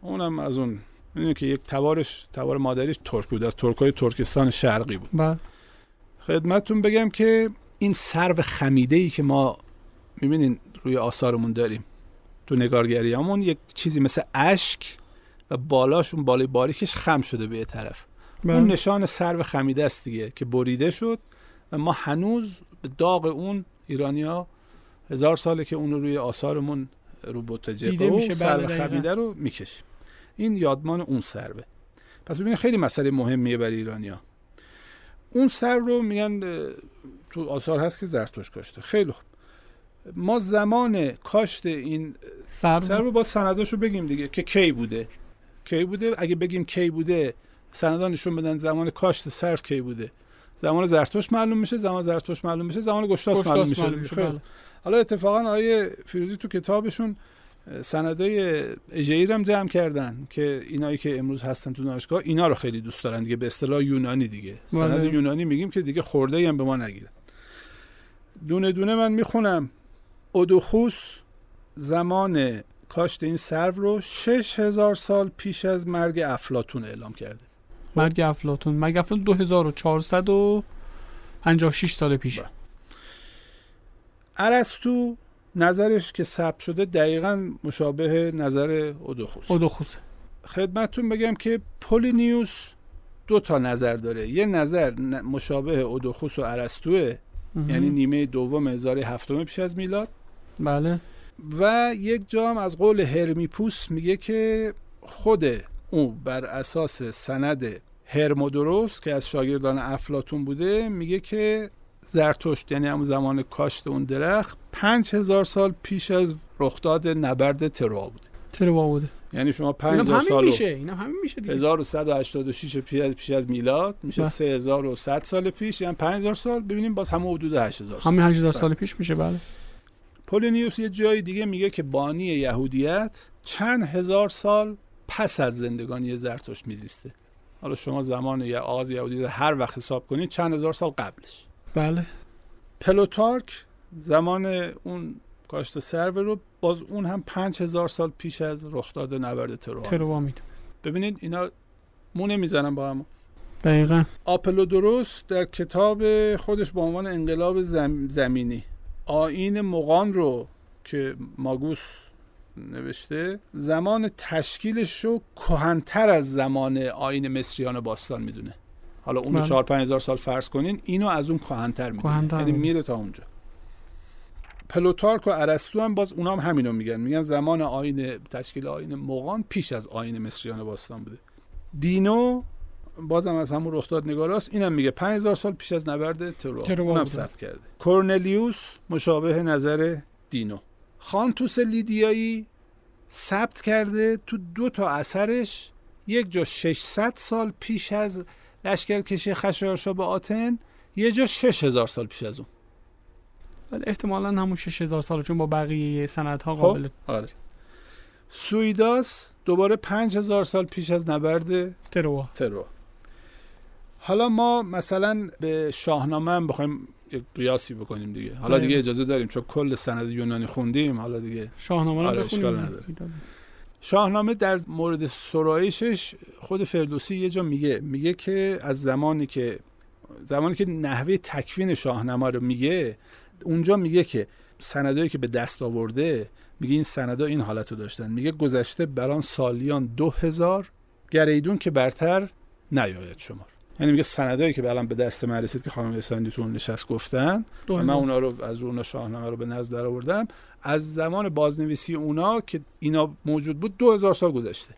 S3: اونم از اون می‌دونی که یک تبارش تبار مادریش ترک بود. از ترکای ترکستان شرقی بود.
S4: بله.
S3: خدمتتون بگم که این سرو خمیده ای که ما می‌بینین روی آثارمون داریم تو نگارگریامون یک چیزی مثل اشک و بالاش اون بالای باریکش خم شده به یه طرف. اون
S4: بله
S3: نشان سرو خمیده است دیگه که بریده شد و ما هنوز به داغ اون ایرانیا هزار ساله که اون رو روی آثارمون رو
S4: میشه،
S3: و
S4: بله،
S3: سرو. خمیده رو می‌کشیم. این یادمان اون سروه. پس ببینید خیلی مسئله مهمیه برای ایرانیا اون سر رو میگن تو آثار هست که زرتوش کاشته. خیلی خوب. ما زمان کاشت این سر
S4: سر
S3: رو با سنداشو بگیم دیگه که کی بوده. کی بوده؟ اگه بگیم کی بوده سندا نشون بدن زمان کاشت صرف کی بوده. زمان زرتوش معلوم میشه زمان زرتوش معلوم میشه زمان گشتاس
S4: گشتاس
S3: معلوم میشه,
S4: معلوم میشه،
S3: خیلی
S4: بله.
S3: حالا اتفاقا آیه فیروزی تو کتابشون سندای اجهی هم جمع کردن که اینایی که امروز هستن تو دانشگاه اینا رو خیلی دوست دارن دیگه به اصطلاح یونانی دیگه. سند
S4: بله.
S3: یونانی میگیم که دیگه خورده هم به ما نگیرن. دونه دونه من می‌خونم. اودوخوس زمان کاشت این سرو رو 6000 سال پیش از مرگ افلاتون اعلام کرده.
S4: مرگ افلاتون مرگ افلاتون 2456 سال پیش.
S3: بله. ارسطو نظرش که ثبت شده دقیقا مشابه نظر اودوخوس.
S4: اودوخوس.
S3: خدمتتون بگم که پولینیوس دو تا نظر داره. یه نظر مشابه اودوخوس و ارسطوه یعنی نیمه دوم هزار هفتم پیش از میلاد.
S4: بله.
S3: و یک جا هم از قول هرمیپوس میگه که خود او بر اساس سند هرمودوروس که از شاگردان افلاتون بوده میگه که زرتشت یعنی همون زمان کاشت اون درخت پنج هزار سال پیش از رخداد نبرد تروا بوده
S4: تروا بوده.
S3: یعنی شما پنج
S4: اینم
S3: هزار
S4: همین
S3: سال و-
S4: میشه اینم همین میشه دیگه.
S3: 1186 پیش از پیش از میلاد میشه
S4: بله.
S3: 3100 سال پیش یعنی 5000 سال. ببینیم باز همه حدود 8000 سال.
S4: همین 8000
S3: بله.
S4: سال پیش میشه بله.
S3: پولینیوس یه جای دیگه میگه که بانی یهودیت چند هزار سال پس از زندگانی زرتشت میزیسته. حالا شما زمان یا آغاز یهودیت هر وقت حساب کنید چند هزار سال قبلش.
S4: بله.
S3: پلوتارک زمان اون کاشت سرو رو باز اون هم پنج هزار سال پیش از رخداد نبرد تروا
S4: تروا
S3: ببینید اینا مونه می‌زنن با هم.
S4: دقیقا.
S3: آپلودوروس در کتاب خودش با عنوان انقلاب زم- زمینی. آین مغان رو که ماگوس نوشته زمان تشکیلش رو کهنتر از زمان آین مصریان باستان می‌دونه. حالا اون رو
S4: بله.
S3: چهار پنج هزار سال فرض کنین اینو از اون کهنتر می‌دونه
S4: کهن‌تر
S3: یعنی. میره تا اونجا. پلوتارک و ارسطو هم باز اونا هم همینو میگن. میگن زمان آیین تشکیل آیین مغان پیش از آیین مصریان باستان بوده. دینو بازم از همون رخداد نگاراست اینم میگه 5000 سال پیش از نبرد تروا. اونم. ثبت کرده. کورنلیوس مشابه نظر دینو. خانتوس لیدیایی ثبت کرده تو دو تا اثرش یک جا 600 سال پیش از لشکرکشی خشایارشا به آتن یه جا 6000 سال پیش از اون
S4: ولی احتمالا همون 6000 سال چون با بقیه سندها
S3: خب.
S4: قابل
S3: آره سویداس دوباره 5000 سال پیش از نبرد
S4: تروا
S3: ترور حالا ما مثلا به شاهنامه هم بخوایم یک قیاسی بکنیم دیگه حالا
S4: دقیقا.
S3: دیگه اجازه داریم چون کل سند یونانی خوندیم حالا دیگه
S4: شاهنامه رو
S3: آره،
S4: بخونیم.
S3: نداره. شاهنامه در مورد سرایشش خود فردوسی یه جا میگه میگه که از زمانی که زمانی که نحوه تکوین شاهنامه رو میگه اونجا میگه که سندایی که به دست آورده میگه این سندا این حالت رو داشتن. میگه گذشته بران سالیان دو هزار گریدون که برتر نیاید شمار. یعنی میگه سندایی که الان به دست من رسید که خانم اسفندی تو اون نشست گفتن. من اونا رو از اونا شاهنامه رو به نظر در آوردم از زمان بازنویسی اونا که اینا موجود بود دو هزار سال گذشته.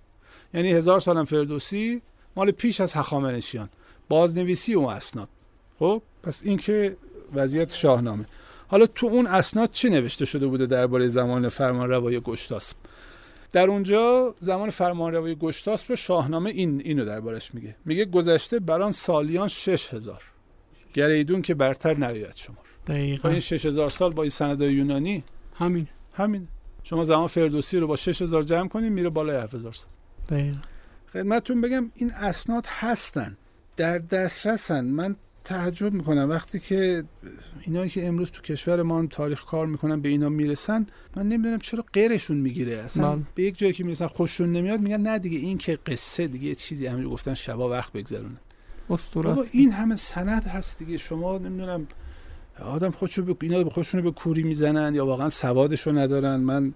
S3: یعنی هزار سالم فردوسی مال پیش از هخامنشیان بازنویسی اون اسناد. خب؟ پس این که وضعیت شاهنامه. حالا تو اون اسناد چی نوشته شده بوده درباره زمان فرمانروایی گشتاسپ؟ در اونجا زمان فرمانروایی گشتاسپ رو شاهنامه این اینو دربارش میگه. میگه گذشته بران سالیان 6000 گریدون که برتر نیاید شما.
S4: دقیقا.
S3: این 6000 سال با این سندای یونانی؟
S4: همین.
S3: همین. شما زمان فردوسی رو با 6000 جمع کنید میره بالای 7000 سال.
S4: دقیقا.
S3: خدمتتون بگم این اسناد هستن. در دسترسن. من تعجب می‌کنم وقتی که اینایی که امروز تو کشور ما تاریخ کار می‌کنن به اینا می‌رسن من نمی‌دونم چرا غیرشون می‌گیره اصلا
S4: بله.
S3: به یک جایی که می‌رسن خوششون نمیاد میگن نه دیگه این که قصه دیگه چیزی همین گفتن شبا وقت بگذرونه
S4: اسطوره
S3: بابا. این همه سند هست دیگه شما نمی‌دونم آدم خودشو به اینا به خودشون به کوری می‌زنن یا واقعا سوادشو ندارن من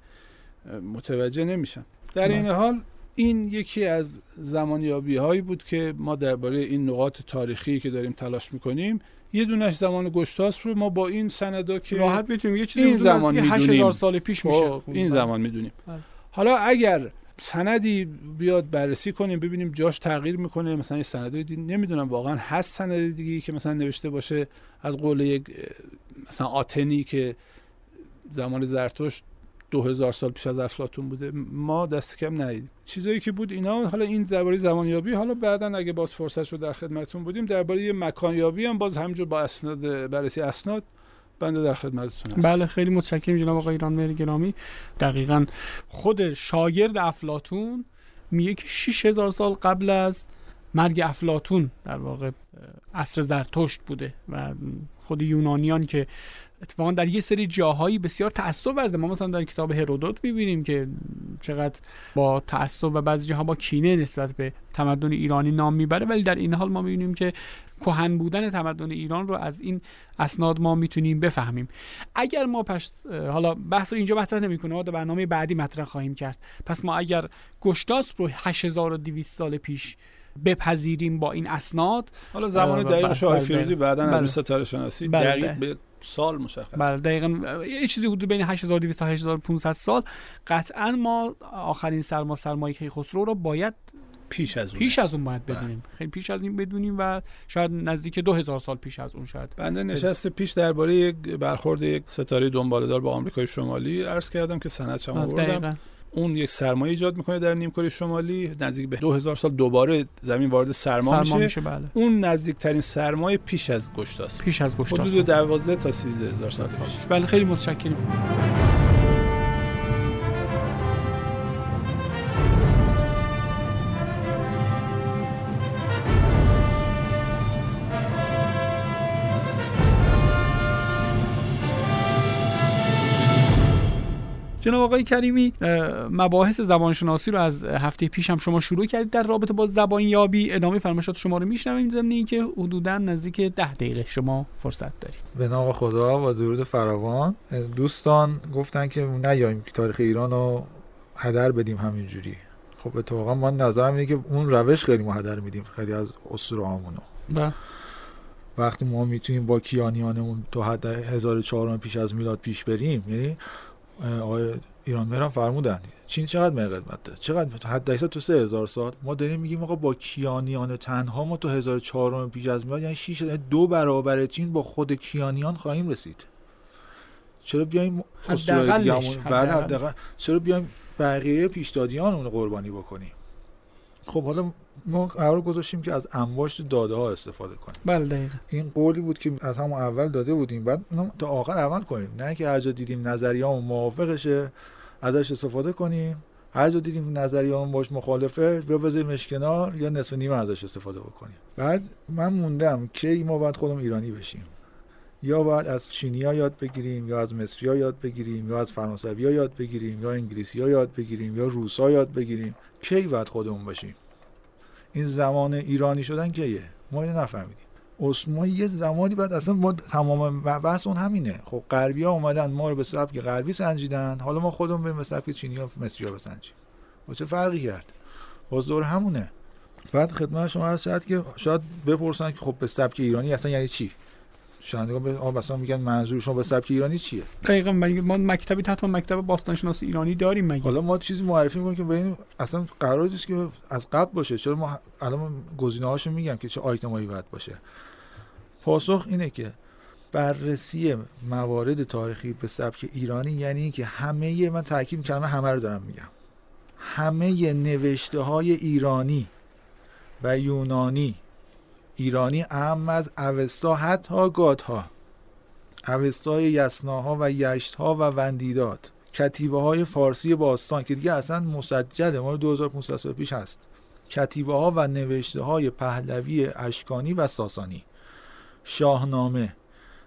S3: متوجه نمیشم در. این حال این یکی از زمانیابی هایی بود که ما درباره این نقاط تاریخی که داریم تلاش می‌کنیم یه دونش زمان گشتاس رو ما با این سندا که
S4: راحت می‌تونیم یه چیزی
S3: این زمان می‌دونیم.
S4: 8000 سال پیش میشه
S3: خب،. این. زمان می‌دونیم
S4: بله.
S3: حالا اگر سندی بیاد بررسی کنیم ببینیم جاش تغییر می‌کنه مثلا یه سند نمی‌دونم واقعا هست سند دیگه که مثلا نوشته باشه از قول یک مثلا آتنی که زمان زرتشت دو هزار سال پیش از افلاطون بوده. ما دست کم ندیدیم. چیزایی که بود اینا حالا این درباره زمانیابی حالا بعدا اگه باز فرصت شد در خدمتتون بودیم درباره مکانیابی هم باز همینجور با اسناد بررسی اسناد بنده در خدمتتون هستم.
S4: بله خیلی متشکرم جناب آقای ایران گرامی. دقیقا خود شاگرد افلاتون میگه که 6000 سال قبل از مرگ افلاتون در واقع عصر زرتشت بوده و خود یونانیان که اتفاقا در یه سری جاهایی بسیار تعصب ورزده ما مثلا در کتاب هرودوت می‌بینیم که چقدر با تعصب و بعضی جاها با کینه نسبت به تمدن ایرانی نام می‌بره ولی در این حال ما می‌بینیم که کهن بودن تمدن ایران رو از این اسناد ما می‌تونیم بفهمیم اگر ما پس حالا بحث رو اینجا مطرح نمی‌کنه ما در برنامه بعدی مطرح خواهیم کرد پس ما اگر گشتاسپ رو 8200 سال پیش بپذیریم با این اسناد
S3: حالا زمان دقیق
S4: بله،
S3: شاه
S4: بله،
S3: فیروزی بعدا
S4: بله.
S3: از ستاره شناسی
S4: بله،
S3: دقیق
S4: بله.
S3: به سال مشخص
S4: بله دقیقا یه چیزی حدود بین 8200 تا 8500 سال. قطعا ما آخرین سرما سرمایه کیخسرو رو باید
S3: پیش از اون
S4: پیش از اون باید بدونیم. خیلی پیش از این بدونیم و شاید نزدیک 2000 سال پیش از اون شاید
S3: بنده نشست پیش درباره یک برخورد یک ستاره دنباله‌دار با آمریکای شمالی عرض کردم که سند شما
S4: آه،
S3: آوردم. اون یک سرمایه ایجاد می‌کنه در نیمکره شمالی نزدیک به 2000 سال دوباره زمین وارد سرما,
S4: سرما
S3: میشه.
S4: میشه بله.
S3: اون نزدیکترین سرمایه پیش از گشتاست.
S4: پیش از گشتاسپ
S3: حدود 12 تا 13 هزار سال پیش.
S4: بله خیلی متشکرم. جناب آقای کریمی مباحث زبانشناسی رو از هفته پیش هم شما شروع کردید در رابطه با زبان یابی ادامه فرمایشات شما رو میشنویم ضمن اینکه حدودا نزدیک ده دقیقه شما فرصت دارید.
S5: به نام خدا و درود فراوان. دوستان گفتن که نیایم که تاریخ ایران رو هدر بدیم همینجوری. خب اتفاقا من نظرم اینه که اون روش خیلی ما هدر میدیم خیلی از اسطوره هامونو
S4: و
S5: وقتی ما می‌تونیم با کیانیانمون تا حد 1400 پیش از میلاد پیش بریم یعنی آقای ایران مهرم فرمودن. چین چقدر مه قدمت داره؟ چقدر حد اکثر تو سه هزار سال. ما داریم میگیم آقا با کیانیان تنها ما تو 1400 پیش از میلاد یعنی 6 یعنی دو برابر چین با خود کیانیان خواهیم رسید. چرا بیایم
S4: حداقلش،
S5: دیگه‌مون- بله
S4: حداقل.
S5: حداقل. چرا بیایم بقیه پیشدادیان اون قربانی بکنیم؟ خب حالا ما قرار گذاشتیم که از انباشت داده ها استفاده کنیم.
S4: بله دقیقا.
S5: این قولی بود که از همون اول داده بودیم. بعد اونو تا آخر عمل کنیم. نه که هر جا دیدیم نظریه‌مون موافقشه ازش استفاده کنیم. هر جا دیدیم نظریه‌مون باش مخالفه یا بذاریمش کنار یا نصف نیمه ازش استفاده بکنیم. بعد من موندم کی ما باید خودمون ایرانی بشیم. یا باید از چینیا یاد بگیریم یا از مصریا یاد بگیریم یا از فرانسویا یاد بگیریم یا انگلیسیا یاد بگیریم یا روسا یاد بگیریم. کی باید خودمون باشیم این زمان ایرانی شدن کیه؟ ما اینو نفهمیدیم. ما یه زمانی بعد اصلا ما تمام بحث اون همینه. خب غربی ها اومدن ما رو به سبک غربی سنجیدن. حالا ما خودمون به سبک چینی ها مصری ها بسنجیم. و چه فرقی کرد؟ دور همونه. بعد خدمت شما عرض شد که شاید بپرسن که خب به سبک ایرانی اصلا یعنی چی؟ شنوندگان به آقا مثلا میگن منظور شما به سبک ایرانی چیه؟
S4: دقیقا ما مکتبی تحت مکتب باستانشناسی ایرانی داریم مگه؟
S5: حالا ما چیزی معرفی می‌کنیم که ببینیم اصلا قرار نیست که از قبل باشه. چرا ما الان گزینه هاشو میگم که چه آیتمایی باید باشه. پاسخ اینه که بررسی موارد تاریخی به سبک ایرانی یعنی که همه من تاکید کلمه همه رو دارم میگم. همه نوشته های ایرانی و یونانی ایرانی اهم از اوستا حتی گادها اوستای یسناها و یشتها و وندیداد کتیبه های فارسی باستان که دیگه اصلا مسجله ما 2500 سال پیش هست. کتیبه ها و نوشته های پهلوی اشکانی و ساسانی. شاهنامه.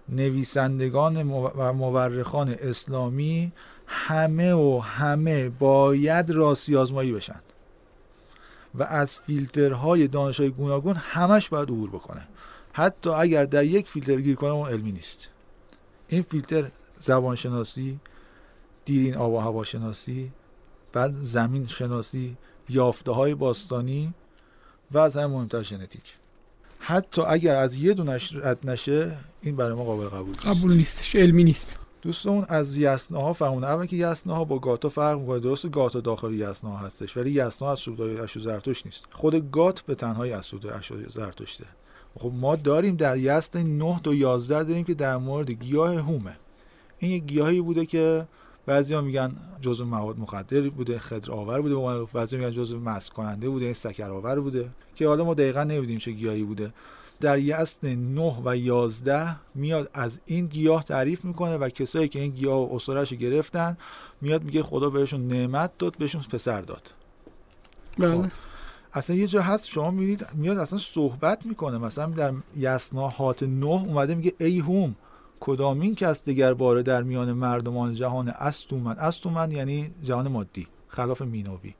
S5: نویسندگان و مورخان اسلامی همه و همه باید راستی آزمایی بشن. و از فیلترهای دانشهای گوناگون همش باید عبور بکنه. حتی اگر در یک فیلتر گیر کنه اون علمی نیست. این فیلتر زبانشناسی دیرین آب و هوا شناسی بعد زمین شناسی یافته های باستانی و از همه مهمتر ژنتیک. حتی اگر از یه دونش رد نشه این برای ما قابل قبول نیست.
S4: قبول نیستش علمی نیست.
S5: دوستمون از یسناها فرمونه اول که یسناها با گاتا فرق می‌کنه. درست گاتا داخل یسناها هستش ولی یسنا از سودای اشو زرتوش نیست. خود گات به تنهایی از سودای اشو زرتشته. خب ما داریم در یسن 9 تا 11 داریم که در مورد گیاه هومه. این یک گیاهی بوده که بعضیا میگن جزء مواد مخدر بوده خضر آور بوده بعضیا میگن جزء مست کننده بوده این سکر آور بوده. که حالا ما دقیقا نمی‌دونیم چه گیاهی بوده. در یسن 9 و 11 میاد از این گیاه تعریف می‌کنه و کسایی که این گیاه و اسرش گرفتن میاد میگه خدا بهشون نعمت داد بهشون پسر داد.
S4: بله.
S5: اصلا یه جا هست شما می‌بینید میاد اصلا صحبت می‌کنه. مثلا در یسناهات نه اومده میگه ای هوم کدامین کس دگر باره در میان مردمان جهان استومن؟ استومن یعنی جهان مادی خلاف مینوی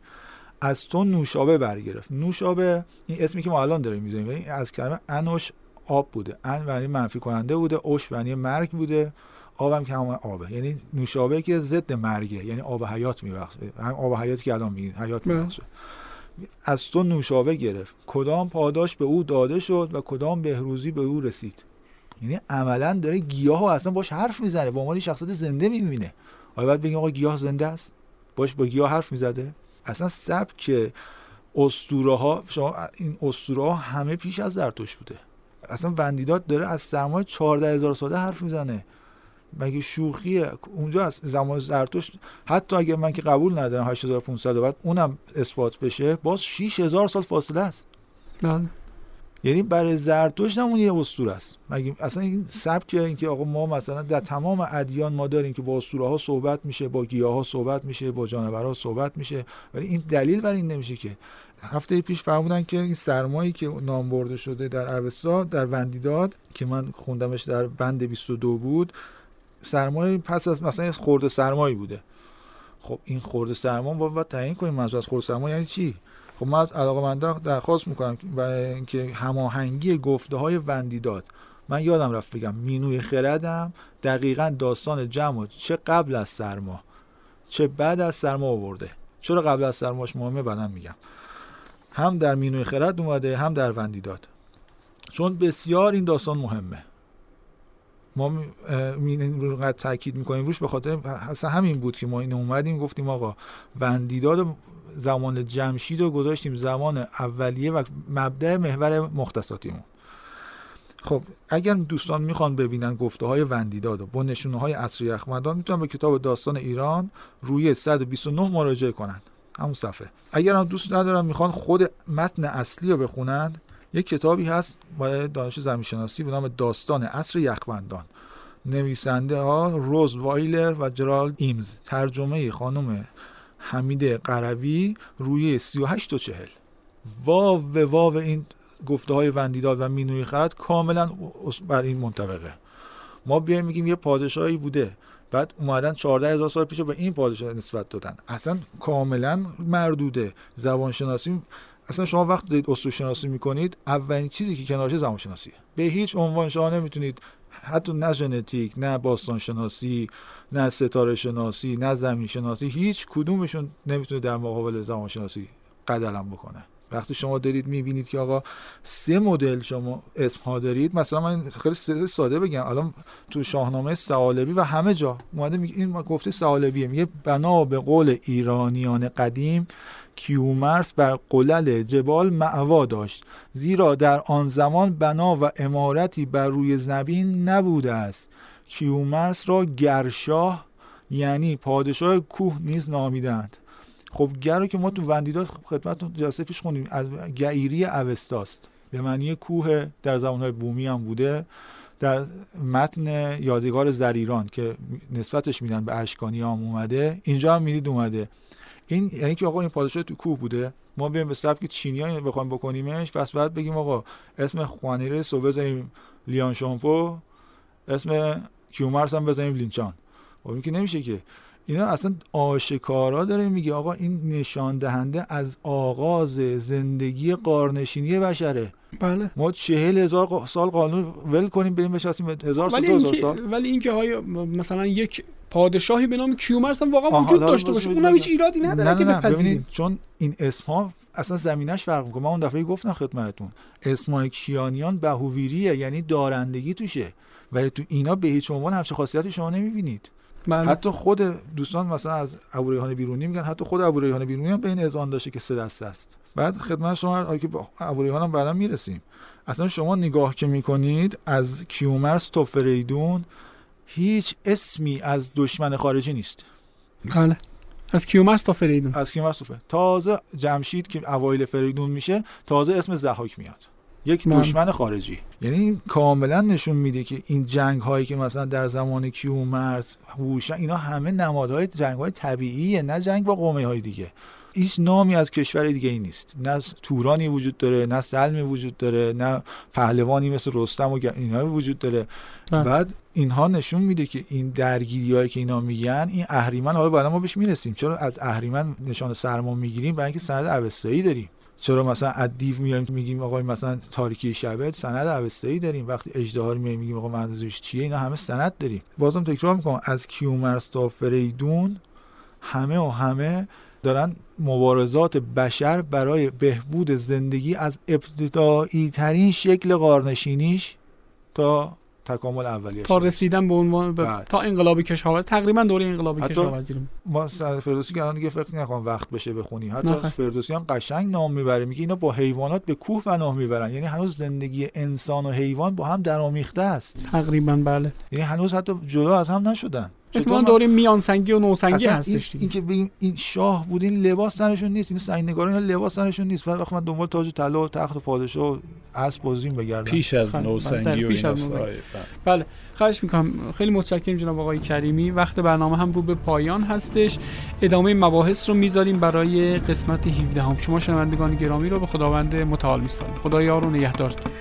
S5: از تو نوشابه برگرفت. نوشابه این اسمی که ما الان داریم می‌زنیم یعنی از کلمه انوش آب بوده. ان معنی منفی کننده بوده اوش معنی مرگ بوده آبم که همون آبه. یعنی نوشابه که ضد مرگه یعنی آب حیات میبخشه. هم آب حیاتی که الان میگین حیات
S4: بله.
S5: میبخشه. از تو نوشابه گرفت. کدام پاداش به او داده شد و کدام بهروزی به او رسید؟ یعنی عملا داره گیاه ها اصلا باش حرف می‌زنه به عنوان شخصیت زنده می‌بینه. آیا باید بگیم آقا گیاه زنده است؟ باش با گیاه حرف می‌زده؟ اصلا سبک اسطوره ها شما این اسطوره ها همه پیش از زرتشت بوده. اصلا وندیداد داره از سرمایه 14 هزار ساله حرف می‌زنه. مگه شوخیه؟ اونجا از زمان زرتشت حتی اگه من که قبول ندارم 8500 بعد اونم اثبات بشه باز 6000 سال فاصله است.
S4: بله.
S5: یعنی برای زرتشت هم اون یه اسطوره است. مگه اصلا این سبک اینکه آقا ما مثلا در تمام ادیان ما داریم که با اسطوره ها صحبت میشه با گیاه ها صحبت میشه با جانورها صحبت میشه ولی این دلیل بر این نمیشه که. هفته پیش فرمودن که این سرمایی که نام برده شده در اوستا در وندیداد که من خوندمش در بند 22 بود سرمایه پس از مثلا خورده سرمایی بوده. خب این خورده سرما با تعیین کنیم منظور از خورده سرما یعنی چی؟ خب من از علاقه درخواست می‌کنم برای اینکه هماهنگی گفته های وندیداد. من یادم رفت بگم مینوی خردم دقیقا داستان جمع چه قبل از سرما. چه بعد از سرما آورده. چرا قبل از سرماش مهمه؟ بعدم میگم. هم در مینوی خرد اومده هم در وندیداد. چون بسیار این داستان مهمه. ما این رو تاکید می‌کنیم روش به خاطر اصلا همین بود که ما این اومدیم گفتیم آقا وندیداد زمان جمشید رو گذاشتیم زمان اولیه و مبدع محور مختصاتیمون. خب اگر دوستان می‌خوان ببینن گفته های وندیداد و با نشونه های اصری اخمدان می‌تونن به کتاب داستان ایران روی 129 مراجعه کنن. همون صفحه. اگر هم دوست ندارن می‌خوان خود متن اصلی رو بخونن یک کتابی هست برای دانش زمینشناسی به نام داستان عصر یخبندان نویسنده ها روز وایلر و جرالد ایمز. ترجمه خانم حمید قروی روی 38 و 40 واو واو این گفته های وندیداد و مینوی خرد کاملا بر این منطبقه. ما بیایم میگیم یه پادشاهی بوده. بعد اومدن 14 هزار سال پیش به این پادشاه نسبت دادن. اصلا کاملا مردوده. زبانشناسی اصلا شما وقت دارید اصول شناسی می‌کنید اولین چیزی که کنارش زبان شناسیه به هیچ عنوان شما نمی‌تونید حتی نه ژنتیک نه باستان شناسی نه ستاره شناسی نه زمین شناسی هیچ کدومشون نمی‌تونه در مقابل زبان شناسی قدلم بکنه. وقتی شما دارید می‌بینید که آقا سه مدل شما اسم ها دارید مثلا من خیلی ساده بگم. الان تو شاهنامه سوالبی و همه جا اومده میگه این ما گفته سوالبیه میگه بنا به قول ایرانیان قدیم کیومرس بر قلل جبال معوا داشت زیرا در آن زمان بنا و امارتی بر روی زمین نبوده است. کیومرس را گرشاه یعنی پادشاه کوه نیز نامیدند. خب گر که ما تو وندیداد خدمتتون جلسه پیش خوندیم از گعیری اوستاست. به معنی کوه در زمانهای بومی هم بوده در متن یادگار زریران که نسبتش میدن به اشکانی هم اومده اینجا هم می‌دید اومده. این یعنی که آقا این پادشاه تو کوه بوده؟ ما بیایم به سبک ها بخوایم بکنیمش پس بعد بگیم آقا اسم خوانیرس رو بزنیم لیان شامپو اسم کیومرس هم بزنیم لینچان خب این که نمیشه که. اینا اصلا آشکارا داره میگه آقا این نشان دهنده از آغاز زندگی قارنشینی بشره.
S4: بله.
S5: ما چهل هزار سال قانون ول کنیم بریم بشستیم هزار سال
S4: ولی اینکه اینکه های مثلا یک پادشاهی به نام کیومرس هم واقعا وجود داشته باشه. اونم هیچ ایرادی نداره
S5: نه
S4: که
S5: نه نه. ببینید چون این اسم ها اصلا زمینش فرق می‌کنه. من اون دفعه گفتم خدمتتون اسمای کیانیان بهوویریه یعنی دارندگی توشه. ولی تو اینا به هیچ عنوان همچه خاصیتی شما نمی‌بینید.
S4: بله.
S5: حتی خود دوستان مثلا از ابوریحان بیرونی میگن حتی خود ابوریحان بیرونی هم به این اذعان داشته که سه دسته است. بعد خدمت شما که ابوریحان هم بعدا می‌رسیم. اصلا شما نگاه که می‌کنید از کیومرس تا فریدون هیچ اسمی از دشمن خارجی نیست.
S4: بله. از کیومرس تا فریدون
S5: از کیومرس تا فریدون. تازه جمشید که اوایل فریدون میشه تازه اسم زحاک میاد. یک
S4: بله.
S5: دشمن خارجی. یعنی این کاملا نشون میده که این جنگ هایی که مثلا در زمان کیومرس هوشنگ اینا همه نمادهای جنگ های طبیعیه نه جنگ با قومه های دیگه. هیچ نامی از کشور دیگه ای نیست. نه تورانی وجود داره نه سلمی وجود داره نه پهلوانی مثل رستم و اینا وجود داره.
S4: بله.
S5: بعد اینها نشون میده که این درگیری هایی که اینا میگن این اهریمن حالا بعدا ما بهش می‌رسیم. چرا از اهریمن نشان سرما می‌گیریم؟ برای اینکه سند اوستایی داریم. چرا مثلا از دیو میایم میگیم آقا این مثلا تاریکی شبه سند اوستایی داریم. وقتی اجدهار میایم میگیم آقا منظورش چیه؟ اینا همه سند داریم. بازم تکرار می‌کنم. از کیومرس تا فریدون همه و همه دارن مبارزات بشر برای بهبود زندگی از ابتدایی ترین شکل قارنشینیش تا تکامل اولیه
S4: تا رسیدن به عنوان به
S5: بله.
S4: تا انقلاب کشاورزی تقریبا دوره انقلاب کشاورزی رو.
S5: ما سر فردوسی که الان دیگه فکر نکنم وقت بشه بخونی. حتی
S4: خیر.
S5: فردوسی هم قشنگ نام می‌بره. میگه اینا با حیوانات به کوه پناه می‌برن. یعنی هنوز زندگی انسان و حیوان با هم درآمیخته است.
S4: تقریبا بله.
S5: یعنی هنوز حتی جدا از هم نشدن. چطور
S4: دوره میانسنگی و نوسنگی
S5: این,
S4: هستش
S5: این
S4: دیگه
S5: که بگیم این شاه بود این لباس سرشون نیست این سنگ نگارا اینا لباس سرشون نیست. بعد وقتی من دنبال تاج و طلا و تخت و پادشاه و اسب و زین بگردم.
S1: پیش از
S4: بله،
S1: نوسنگی
S4: بله،
S1: و
S4: پیش
S1: این بله.
S4: بله خواهش می‌کنم. خیلی متشکرم جناب آقای کریمی. وقت برنامه هم رو به پایان هستش. ادامه مباحث رو می‌ذاریم برای قسمت 17 هم شما شنوندگان گرامی رو به خداوند متعال میسپاریم خدا یار و نگهدارتون.